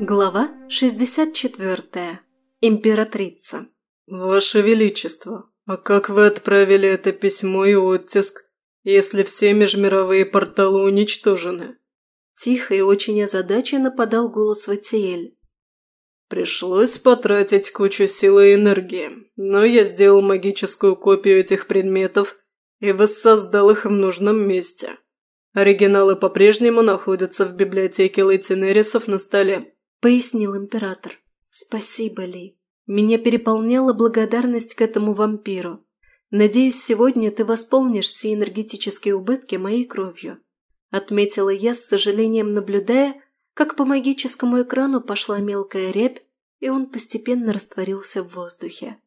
Глава 64. Императрица. «Ваше Величество, а как вы отправили это письмо и оттиск, если все межмировые порталы уничтожены?» Тихо и очень озадаченно подал голос Ватиэль. «Пришлось потратить кучу силы и энергии, но я сделал магическую копию этих предметов и воссоздал их в нужном месте. Оригиналы по-прежнему находятся в библиотеке Лейтенерисов на столе», – пояснил император. «Спасибо, Ли. Меня переполняла благодарность к этому вампиру. Надеюсь, сегодня ты восполнишь все энергетические убытки моей кровью», – отметила я с сожалением, наблюдая, как по магическому экрану пошла мелкая рябь, и он постепенно растворился в воздухе.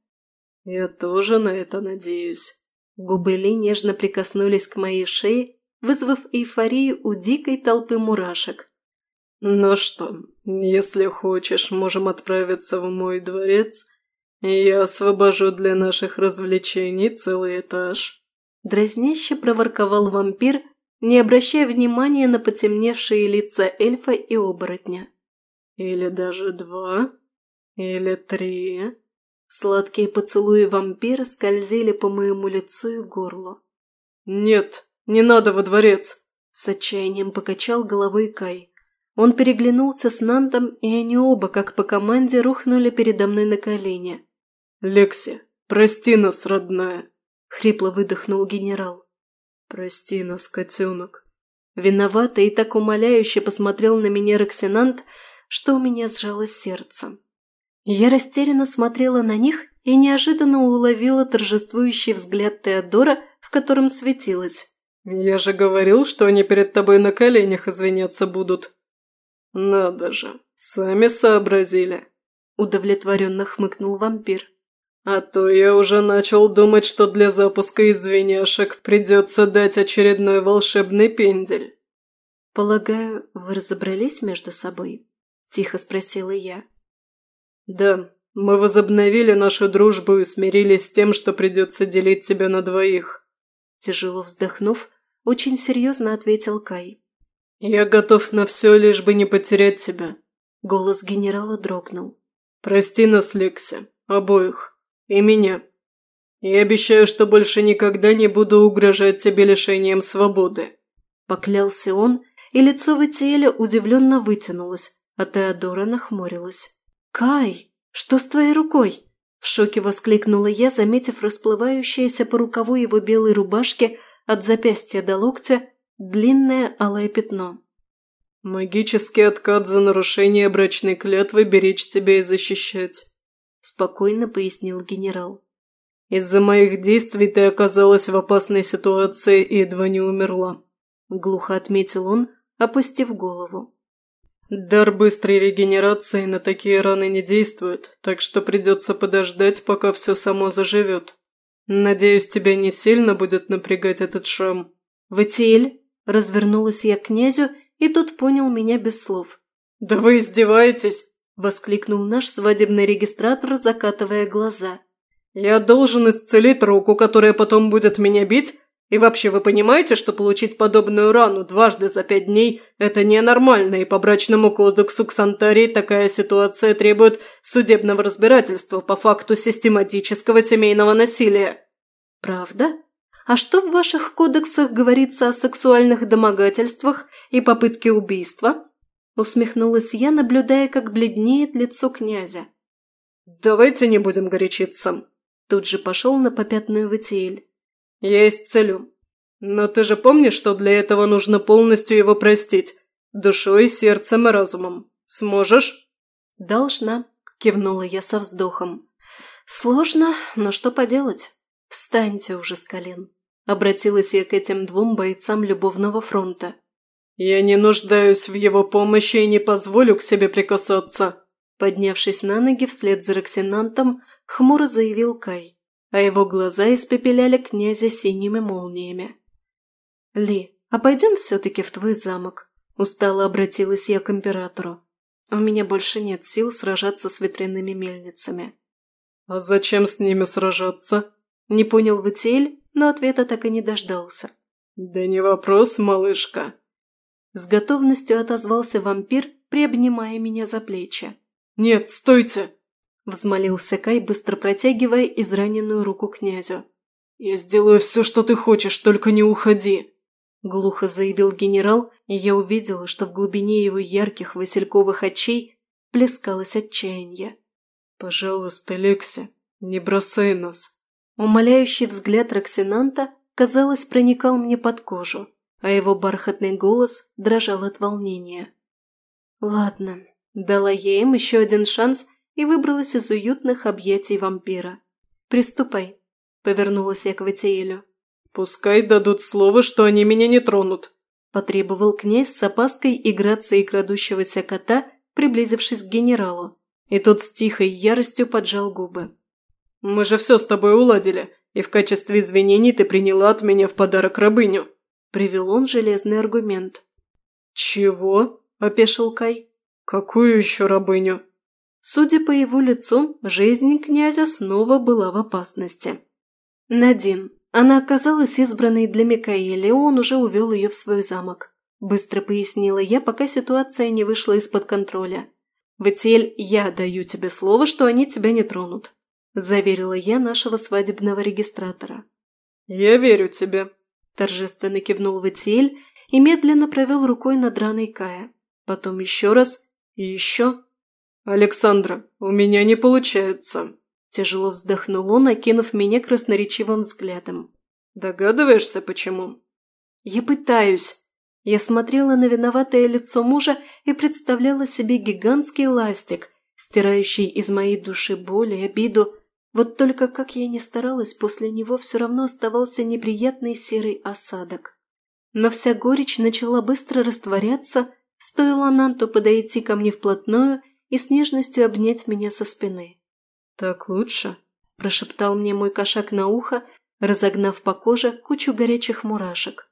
«Я тоже на это надеюсь». Губы Ли нежно прикоснулись к моей шее, вызвав эйфорию у дикой толпы мурашек. «Ну что, если хочешь, можем отправиться в мой дворец, и я освобожу для наших развлечений целый этаж». Дразняще проворковал вампир, не обращая внимания на потемневшие лица эльфа и оборотня. «Или даже два? Или три?» Сладкие поцелуи вампира скользили по моему лицу и горлу. «Нет, не надо во дворец!» С отчаянием покачал головой Кай. Он переглянулся с Нантом, и они оба, как по команде, рухнули передо мной на колени. «Лекси, прости нас, родная!» – хрипло выдохнул генерал. «Прости нас, котенок!» Виновато и так умоляюще посмотрел на меня Роксинант, что у меня сжалось сердце. Я растерянно смотрела на них и неожиданно уловила торжествующий взгляд Теодора, в котором светилось. «Я же говорил, что они перед тобой на коленях извиняться будут». «Надо же, сами сообразили», – удовлетворенно хмыкнул вампир. «А то я уже начал думать, что для запуска извиняшек придется дать очередной волшебный пендель». «Полагаю, вы разобрались между собой?» – тихо спросила я. «Да, мы возобновили нашу дружбу и смирились с тем, что придется делить тебя на двоих. Тяжело вздохнув, очень серьезно ответил Кай. «Я готов на все, лишь бы не потерять тебя». Голос генерала дрогнул. «Прости нас, Лекси, обоих. И меня. Я обещаю, что больше никогда не буду угрожать тебе лишением свободы». Поклялся он, и лицо Ватиэля удивленно вытянулось, а Теодора нахмурилась. «Кай, что с твоей рукой?» В шоке воскликнула я, заметив расплывающееся по рукаву его белой рубашки от запястья до локтя длинное алое пятно. «Магический откат за нарушение брачной клятвы беречь тебя и защищать», – спокойно пояснил генерал. «Из-за моих действий ты оказалась в опасной ситуации и едва не умерла», – глухо отметил он, опустив голову. Дар быстрой регенерации на такие раны не действует, так что придется подождать, пока все само заживет. Надеюсь, тебя не сильно будет напрягать этот шрам. Ватиэль, развернулась я к князю, и тот понял меня без слов. «Да вы издеваетесь!» – воскликнул наш свадебный регистратор, закатывая глаза. «Я должен исцелить руку, которая потом будет меня бить, и вообще, вы понимаете, что получить подобную рану дважды за пять дней – это ненормально, и по брачному кодексу Ксантарии такая ситуация требует судебного разбирательства по факту систематического семейного насилия. Правда? А что в ваших кодексах говорится о сексуальных домогательствах и попытке убийства? Усмехнулась я, наблюдая, как бледнеет лицо князя. «Давайте не будем горячиться», – тут же пошел на попятную Ватиэль. «Я исцелю. Но ты же помнишь, что для этого нужно полностью его простить? Душой, сердцем и разумом. Сможешь?» «Должна», – кивнула я со вздохом. «Сложно, но что поделать? Встаньте уже с колен», – обратилась я к этим двум бойцам любовного фронта. «Я не нуждаюсь в его помощи и не позволю к себе прикасаться», – поднявшись на ноги вслед за Роксинантом, хмуро заявил Кай а его глаза испепеляли князя синими молниями. «Ли, а пойдем все-таки в твой замок?» – устало обратилась я к императору. «У меня больше нет сил сражаться с ветряными мельницами». «А зачем с ними сражаться?» – не понял Ватиэль, но ответа так и не дождался. «Да не вопрос, малышка». С готовностью отозвался вампир, приобнимая меня за плечи. «Нет, стойте!» – взмолился Кай, быстро протягивая израненную руку князю. «Я сделаю все, что ты хочешь, только не уходи!» Глухо заявил генерал, и я увидела, что в глубине его ярких васильковых очей плескалось отчаяние. «Пожалуйста, Лекси, не бросай нас!» Умоляющий взгляд Роксинанта, казалось, проникал мне под кожу, а его бархатный голос дрожал от волнения. «Ладно», – дала я им еще один шанс и выбралась из уютных объятий вампира. «Приступай», – повернулась я к Ватиэлю. «Пускай дадут слово, что они меня не тронут», – потребовал князь с опаской и грацией крадущегося кота, приблизившись к генералу. И тот с тихой яростью поджал губы. «Мы же все с тобой уладили, и в качестве извинений ты приняла от меня в подарок рабыню», – привел он железный аргумент. «Чего?» – опешил Кай. «Какую еще рабыню?» Судя по его лицу, жизнь князя снова была в опасности. Надин. Она оказалась избранной для Микаэля, и он уже увел ее в свой замок. Быстро пояснила я, пока ситуация не вышла из-под контроля. «Ватиэль, я даю тебе слово, что они тебя не тронут», – заверила я нашего свадебного регистратора. «Я верю тебе», – торжественно кивнул Ватиэль и медленно провел рукой над раной Кая. Потом еще раз и еще. «Александра, у меня не получается», – тяжело вздохнул он, окинув меня красноречивым взглядом. «Догадываешься, почему?» «Я пытаюсь», я смотрела на виноватое лицо мужа и представляла себе гигантский ластик, стирающий из моей души боль и обиду. Вот только как я ни старалась, после него все равно оставался неприятный серый осадок. Но вся горечь начала быстро растворяться, стоило Нанту подойти ко мне вплотную и с нежностью обнять меня со спины. «Так лучше?» – прошептал мне мой кошак на ухо, разогнав по коже кучу горячих мурашек.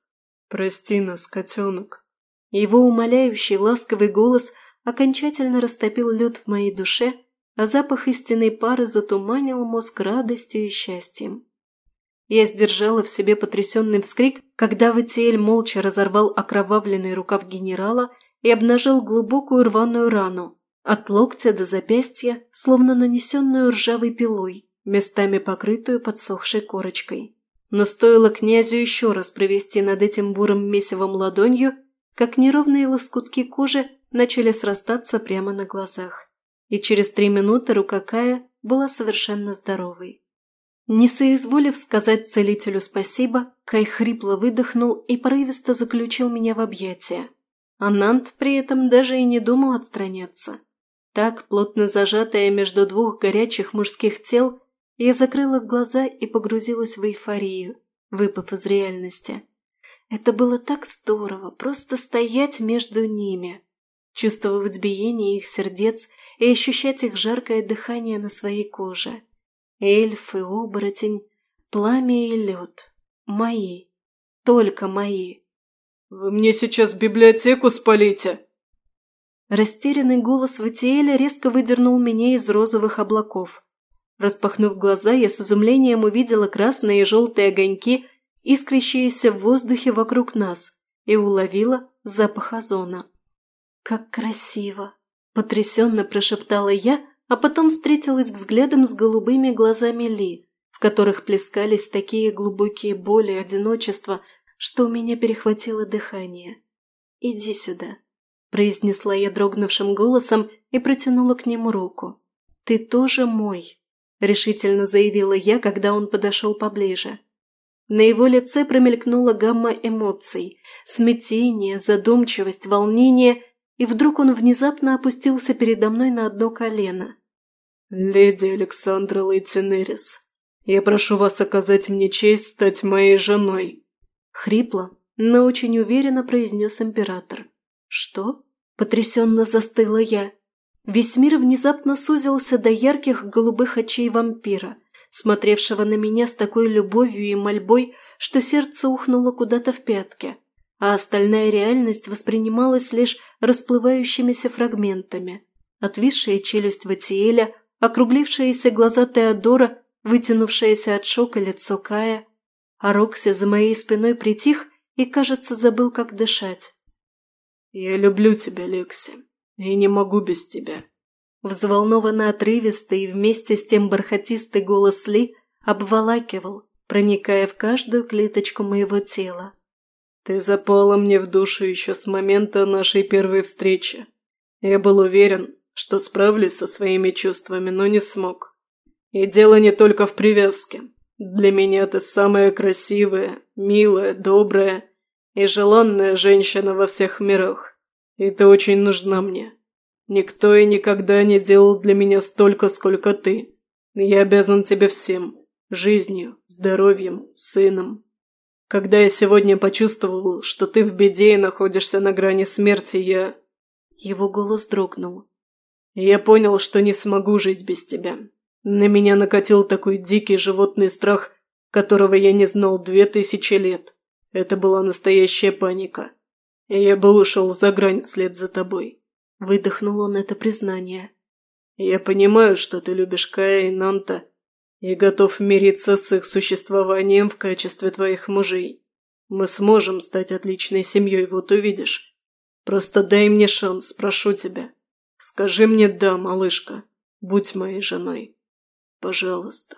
«Прости нас, котенок». Его умоляющий ласковый голос окончательно растопил лед в моей душе, а запах истинной пары затуманил мозг радостью и счастьем. Я сдержала в себе потрясенный вскрик, когда Ватиэль молча разорвал окровавленный рукав генерала и обнажил глубокую рваную рану, от локтя до запястья, словно нанесенную ржавой пилой, местами покрытую подсохшей корочкой. Но стоило князю еще раз провести над этим бурым месивом ладонью, как неровные лоскутки кожи начали срастаться прямо на глазах. И через три минуты рука Кая была совершенно здоровой. Не соизволив сказать целителю спасибо, Кай хрипло выдохнул и порывисто заключил меня в объятия. Анант при этом даже и не думал отстраняться. Так, плотно зажатая между двух горячих мужских тел, я закрыла глаза и погрузилась в эйфорию, выпав из реальности. Это было так здорово, просто стоять между ними, чувствовать биение их сердец и ощущать их жаркое дыхание на своей коже. Эльф и оборотень, пламя и лед. Мои. Только мои. «Вы мне сейчас библиотеку спалите!» Растерянный голос Ватиэля резко выдернул меня из розовых облаков. Распахнув глаза, я с изумлением увидела красные и желтые огоньки, искрящиеся в воздухе вокруг нас, и уловила запах озона. «Как красиво!» – потрясенно прошептала я, а потом встретилась взглядом с голубыми глазами Ли, в которых плескались такие глубокие боли и одиночество, что у меня перехватило дыхание. «Иди сюда», – произнесла я дрогнувшим голосом и протянула к нему руку. «Ты тоже мой». – решительно заявила я, когда он подошел поближе. На его лице промелькнула гамма эмоций – смятение, задумчивость, волнение, и вдруг он внезапно опустился передо мной на одно колено. «Леди Александра Лейтенерис, я прошу вас оказать мне честь стать моей женой», – хрипло, но очень уверенно произнес император. «Что?» – потрясенно застыла я. Весь мир внезапно сузился до ярких голубых очей вампира, смотревшего на меня с такой любовью и мольбой, что сердце ухнуло куда-то в пятки, а остальная реальность воспринималась лишь расплывающимися фрагментами. Отвисшая челюсть Ватиэля, округлившиеся глаза Теодора, вытянувшееся от шока лицо Кая. А Рокси за моей спиной притих и, кажется, забыл, как дышать. «Я люблю тебя, Лекси», и не могу без тебя». Взволнованно отрывистый и вместе с тем бархатистый голос Ли обволакивал, проникая в каждую клеточку моего тела. «Ты запала мне в душу еще с момента нашей первой встречи. Я был уверен, что справлюсь со своими чувствами, но не смог. И дело не только в привязке. Для меня ты самая красивая, милая, добрая и желанная женщина во всех мирах. И ты очень нужна мне. Никто и никогда не делал для меня столько, сколько ты. Я обязан тебе всем. Жизнью, здоровьем, сыном. Когда я сегодня почувствовал, что ты в беде и находишься на грани смерти, я...» Его голос дрогнул. «Я понял, что не смогу жить без тебя. На меня накатил такой дикий животный страх, которого я не знал две тысячи лет. Это была настоящая паника. И я бы ушел за грань вслед за тобой. Выдохнул он это признание. Я понимаю, что ты любишь Кая и Нанта, и готов мириться с их существованием в качестве твоих мужей. Мы сможем стать отличной семьей, вот увидишь. Просто дай мне шанс, прошу тебя. Скажи мне «да», малышка. Будь моей женой. Пожалуйста.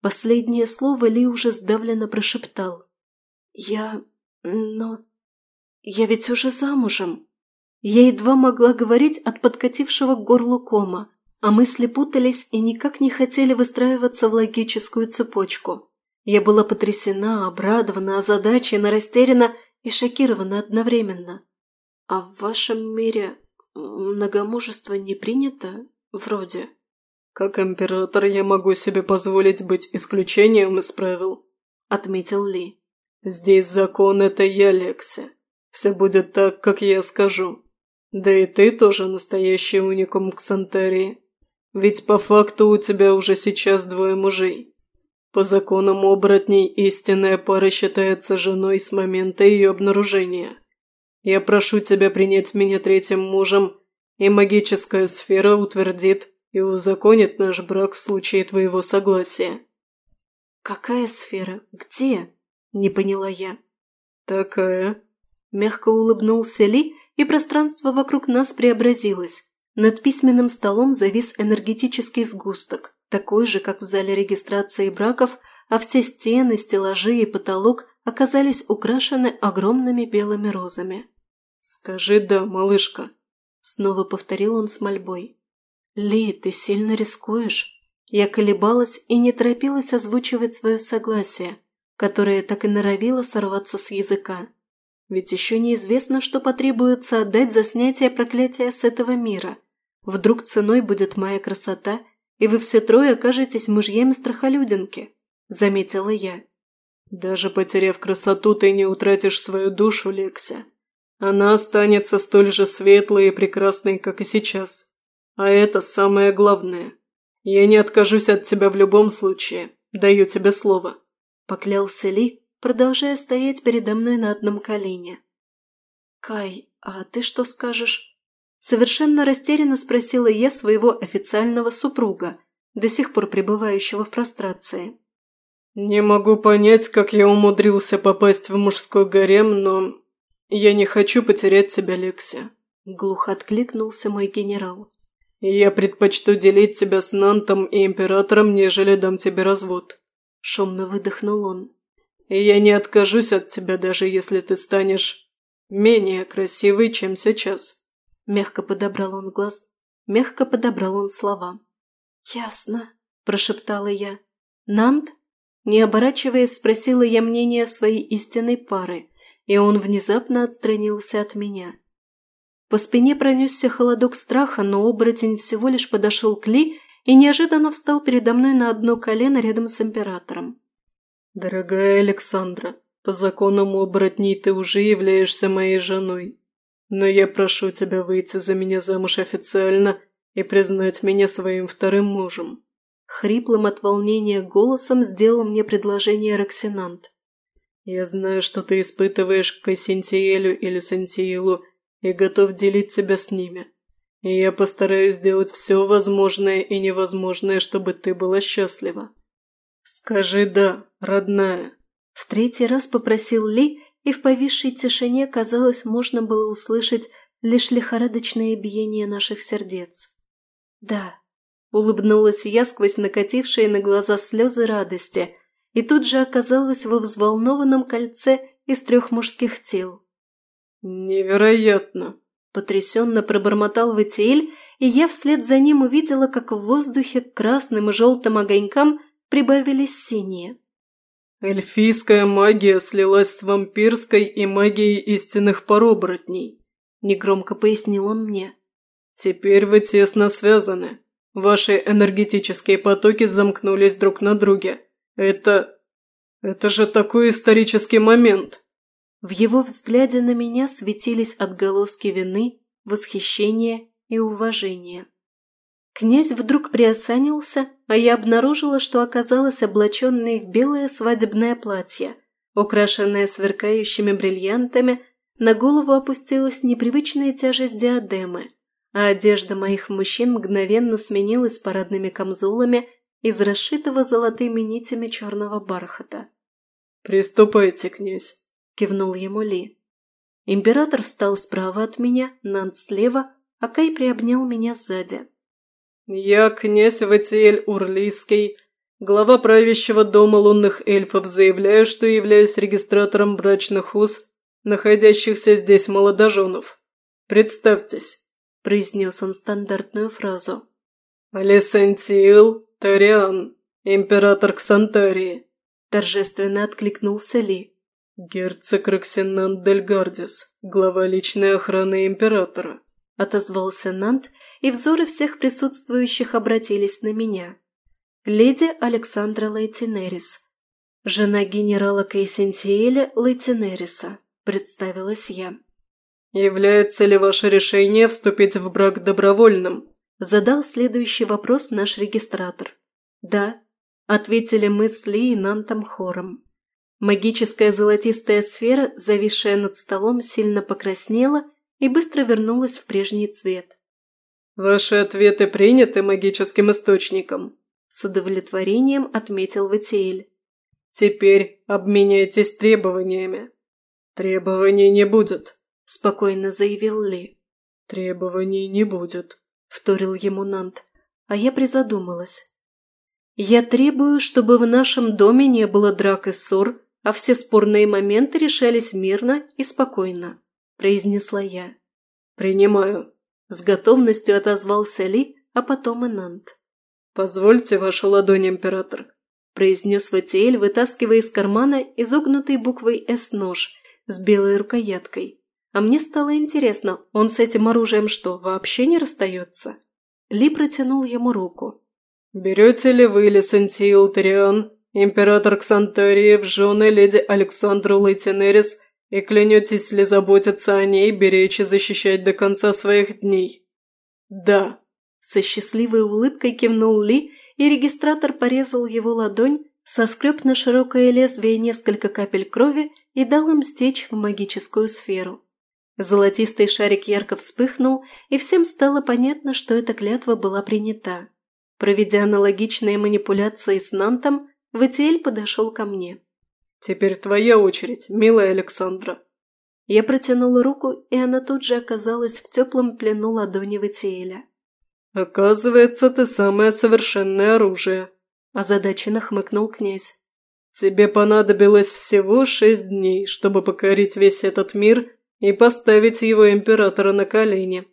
Последнее слово Ли уже сдавленно прошептал. «Я... но... я ведь уже замужем». Я едва могла говорить от подкатившего к горлу кома, а мысли путались и никак не хотели выстраиваться в логическую цепочку. Я была потрясена, обрадована, озадачена, растеряна и шокирована одновременно. «А в вашем мире многомужество не принято? Вроде?» «Как император я могу себе позволить быть исключением из правил», – отметил Ли. «Здесь закон – это я, Лекси. Все будет так, как я скажу. Да и ты тоже настоящий уникум к Сантерии. Ведь по факту у тебя уже сейчас двое мужей. По законам оборотней истинная пара считается женой с момента ее обнаружения. Я прошу тебя принять меня третьим мужем, и магическая сфера утвердит, и узаконит наш брак в случае твоего согласия». «Какая сфера? Где?» – не поняла я. «Такая». Мягко улыбнулся Ли, и пространство вокруг нас преобразилось. Над письменным столом завис энергетический сгусток, такой же, как в зале регистрации браков, а все стены, стеллажи и потолок оказались украшены огромными белыми розами. «Скажи «да», малышка», – снова повторил он с мольбой. «Ли, ты сильно рискуешь». Я колебалась и не торопилась озвучивать свое согласие, которое так и норовило сорваться с языка. Ведь еще неизвестно, что потребуется отдать за снятие проклятия с этого мира. Вдруг ценой будет моя красота, и вы все трое окажетесь мужьями страхолюдинки», – заметила я. «Даже потеряв красоту, ты не утратишь свою душу, Лекся. Она останется столь же светлой и прекрасной, как и сейчас. А это самое главное. Я не откажусь от тебя в любом случае. Даю тебе слово», – поклялся Ли, продолжая стоять передо мной на одном колене. «Кай, а ты что скажешь?» Совершенно растерянно спросила я своего официального супруга, до сих пор пребывающего в прострации. «Не могу понять, как я умудрился попасть в мужской гарем, но я не хочу потерять тебя, Лекси», – глухо откликнулся мой генерал. «Я предпочту делить тебя с Нантом и Императором, нежели дам тебе развод», – шумно выдохнул он. «И я не откажусь от тебя, даже если ты станешь менее красивой, чем сейчас». Мягко подобрал он глаз, мягко подобрал он слова. «Ясно», – прошептала я. «Нант?» Не оборачиваясь, спросила я мнение своей истинной пары, и он внезапно отстранился от меня. По спине пронесся холодок страха, но оборотень всего лишь подошел к Ли и неожиданно встал передо мной на одно колено рядом с императором. «Дорогая Александра, по законам оборотней ты уже являешься моей женой. Но я прошу тебя выйти за меня замуж официально и признать меня своим вторым мужем». Хриплым от волнения голосом сделал мне предложение Роксинант. «Я знаю, что ты испытываешь к Синтиелю или Сантиилу и готов делить тебя с ними. И я постараюсь сделать все возможное и невозможное, чтобы ты была счастлива. Скажи «да», родная». В третий раз попросил Ли, и в повисшей тишине, казалось, можно было услышать лишь лихорадочное биение наших сердец. Да, улыбнулась я сквозь накатившие на глаза слезы радости и тут же оказалась во взволнованном кольце из трех мужских тел. «Невероятно!» – потрясенно пробормотал Ватиэль, и я вслед за ним увидела, как в воздухе к красным и желтым огонькам прибавились синие. «Эльфийская магия слилась с вампирской и магией истинных пороборотней», – негромко пояснил он мне. «Теперь вы тесно связаны. Ваши энергетические потоки замкнулись друг на друге. Это... это же такой исторический момент!» В его взгляде на меня светились отголоски вины, восхищения и уважения. Князь вдруг приосанился, а я обнаружила, что оказалась облаченной в белое свадебное платье, украшенное сверкающими бриллиантами, на голову опустилась непривычная тяжесть диадемы, а одежда моих мужчин мгновенно сменилась парадными камзолами из расшитого золотыми нитями черного бархата. «Приступайте, князь», – кивнул ему Ли. Император встал справа от меня, Нант слева, а Кай приобнял меня сзади. «Я князь Ватиэль Урлийский, глава правящего дома лунных эльфов, заявляю, что являюсь регистратором брачных уз, находящихся здесь молодоженов. Представьтесь», – произнес он стандартную фразу. «Алисантиил Тариан, император Ксантарии», – торжественно откликнулся Ли. «Герцог Роксинант Дельгардис, глава личной охраны императора», – отозвался Нант, и взоры всех присутствующих обратились на меня. Леди Александра Лейтинерис, жена генерала Кейсентиэля Лейтинериса, представилась я. «Является ли ваше решение вступить в брак добровольным?» – задал следующий вопрос наш регистратор. «Да», – ответили мы с Ли и Нантом хором. Магическая золотистая сфера, зависшая над столом, сильно покраснела и быстро вернулась в прежний цвет. «Ваши ответы приняты магическим источником», – с удовлетворением отметил Ватиэль. «Теперь обменяйтесь требованиями». «Требований не будет», – спокойно заявил Ли. «Требований не будет», – вторил ему Нант, а я призадумалась. «Я требую, чтобы в нашем доме не было драк и ссор, а все спорные моменты решались мирно и спокойно», – произнесла я. «Принимаю», – с готовностью отозвался Ли, а потом и Нант. «Позвольте вашу ладонь, император», – произнес Ватиэль, вытаскивая из кармана изогнутой буквой «С» нож с белой рукояткой. А мне стало интересно, он с этим оружием что, вообще не расстается? Ли протянул ему руку. «Берете ли вы, Лесантиил Триан, император Ксантарии, в жены леди Александру Лейтенерис и клянетесь ли заботиться о ней, беречь и защищать до конца своих дней?» «Да», – со счастливой улыбкой кивнул Ли, и регистратор порезал его ладонь, соскреб на широкое лезвие несколько капель крови и дал им стечь в магическую сферу. Золотистый шарик ярко вспыхнул, и всем стало понятно, что эта клятва была принята. Проведя аналогичные манипуляции с Нантом, Ватиэль подошел ко мне. «Теперь твоя очередь, милая Александра». Я протянула руку, и она тут же оказалась в теплом плену ладони Ватиэля. «Оказывается, ты самое совершенное оружие», – озадаченно хмыкнул князь. «Тебе понадобилось всего шесть дней, чтобы покорить весь этот мир и поставить его императора на колени».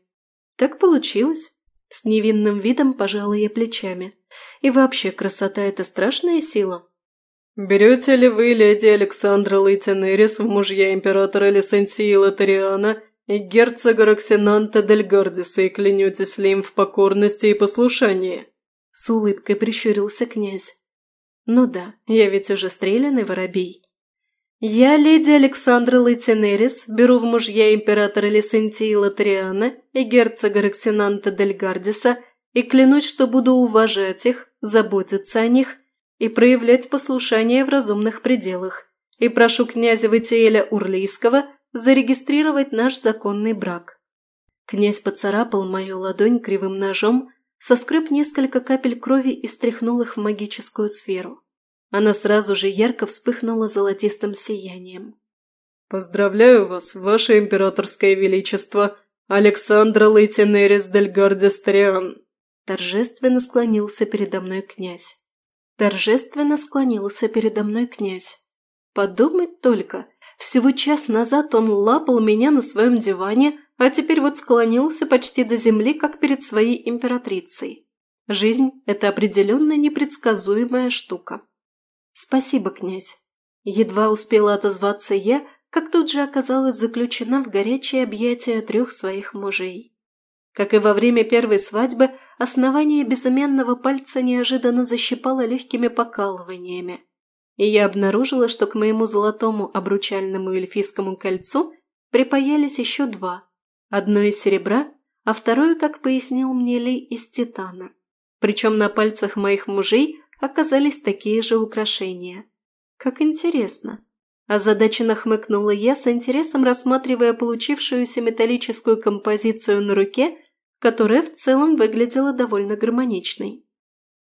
«Так получилось», – с невинным видом пожала я плечами. «И вообще, красота – это страшная сила». «Берете ли вы леди Александра Лейтенерис в мужья императора Лесентии Лотариана и герцога Роксинанта Дель Гардиса и клянетесь ли им в покорности и послушании?» С улыбкой прищурился князь. «Ну да, я ведь уже стрелянный воробей». «Я, леди Александра Лейтенерис, беру в мужья императора Лесентии Лотариана и герцога Роксинанта Дель Гардиса и клянусь, что буду уважать их, заботиться о них и проявлять послушание в разумных пределах, и прошу князя Ватиэля Урлийского зарегистрировать наш законный брак». Князь поцарапал мою ладонь кривым ножом, соскреб несколько капель крови и стряхнул их в магическую сферу. Она сразу же ярко вспыхнула золотистым сиянием. «Поздравляю вас, ваше императорское величество, Александра Лейтенерис дель Гардистриан!» Торжественно склонился передо мной князь. Торжественно склонился передо мной князь. Подумать только, всего час назад он лапал меня на своем диване, а теперь вот склонился почти до земли, как перед своей императрицей. Жизнь – это определенно непредсказуемая штука. Спасибо, князь. Едва успела отозваться я, как тут же оказалась заключена в горячее объятия трех своих мужей. Как и во время первой свадьбы, основание безымянного пальца неожиданно защипало легкими покалываниями, и я обнаружила, что к моему золотому обручальному эльфийскому кольцу припаялись еще два, одно из серебра, а второе, как пояснил мне Ли, из титана. Причем на пальцах моих мужей оказались такие же украшения. Как интересно. Озадаченно хмыкнула я с интересом, рассматривая получившуюся металлическую композицию на руке, которая в целом выглядела довольно гармоничной.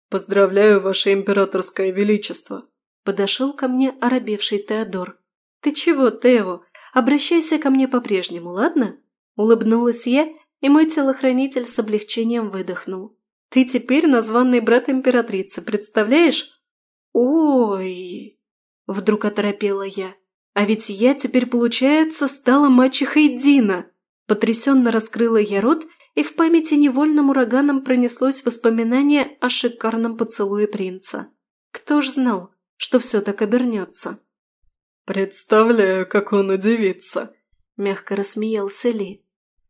«Поздравляю, Ваше Императорское Величество!» Подошел ко мне оробевший Теодор. «Ты чего, Тео? Обращайся ко мне по-прежнему, ладно?» Улыбнулась я, и мой телохранитель с облегчением выдохнул. «Ты теперь названный брат императрицы, представляешь?» «Ой!» Вдруг оторопела я. А ведь я теперь, получается, стала мачехой Дина. Потрясенно раскрыла я рот, и в памяти невольным ураганом пронеслось воспоминание о шикарном поцелуе принца. Кто ж знал, что все так обернется? «Представляю, как он удивится», – мягко рассмеялся Ли.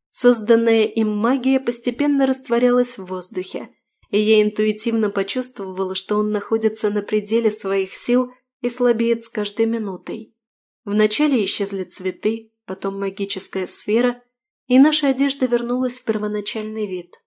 Созданная им магия постепенно растворялась в воздухе, и я интуитивно почувствовала, что он находится на пределе своих сил и слабеет с каждой минутой. Вначале исчезли цветы, потом магическая сфера, и наша одежда вернулась в первоначальный вид.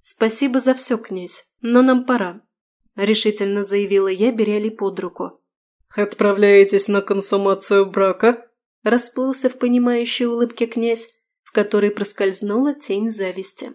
«Спасибо за все, князь, но нам пора», – решительно заявила я, беря Ли под руку. «Отправляетесь на консумацию брака?» – расплылся в понимающей улыбке князь, в которой проскользнула тень зависти.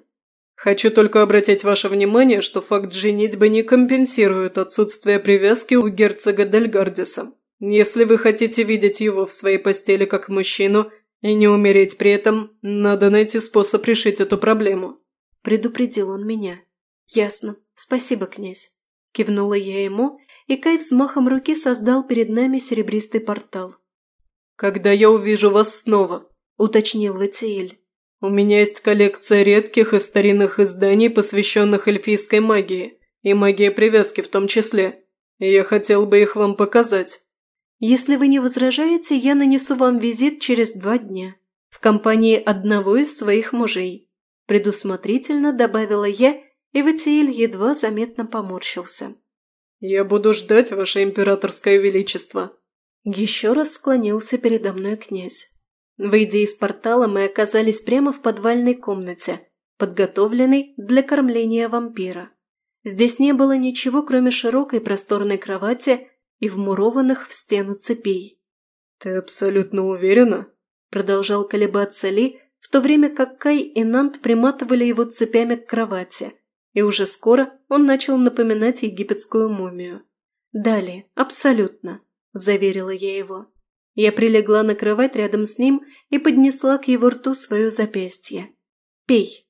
Хочу только обратить ваше внимание, что факт женитьбы не компенсирует отсутствие привязки у герцога Дельгардиса. Если вы хотите видеть его в своей постели как мужчину и не умереть при этом, надо найти способ решить эту проблему». Предупредил он меня. «Ясно. Спасибо, князь». Кивнула я ему, и Кай взмахом руки создал перед нами серебристый портал. «Когда я увижу вас снова?» – уточнил Ватиэль. У меня есть коллекция редких и старинных изданий, посвященных эльфийской магии, и магии привязки в том числе. И я хотел бы их вам показать. Если вы не возражаете, я нанесу вам визит через два дня. В компании одного из своих мужей. Предусмотрительно добавила я, и Ватиэль едва заметно поморщился. «Я буду ждать, ваше императорское величество!» Еще раз склонился передо мной князь. Выйдя из портала, мы оказались прямо в подвальной комнате, подготовленной для кормления вампира. Здесь не было ничего, кроме широкой просторной кровати и вмурованных в стену цепей. «Ты абсолютно уверена?» – продолжал колебаться Ли, в то время как Кай и Нант приматывали его цепями к кровати, и уже скоро он начал напоминать египетскую мумию. «Далее, абсолютно», – заверила я его. Я прилегла на кровать рядом с ним и поднесла к его рту свое запястье. «Пей».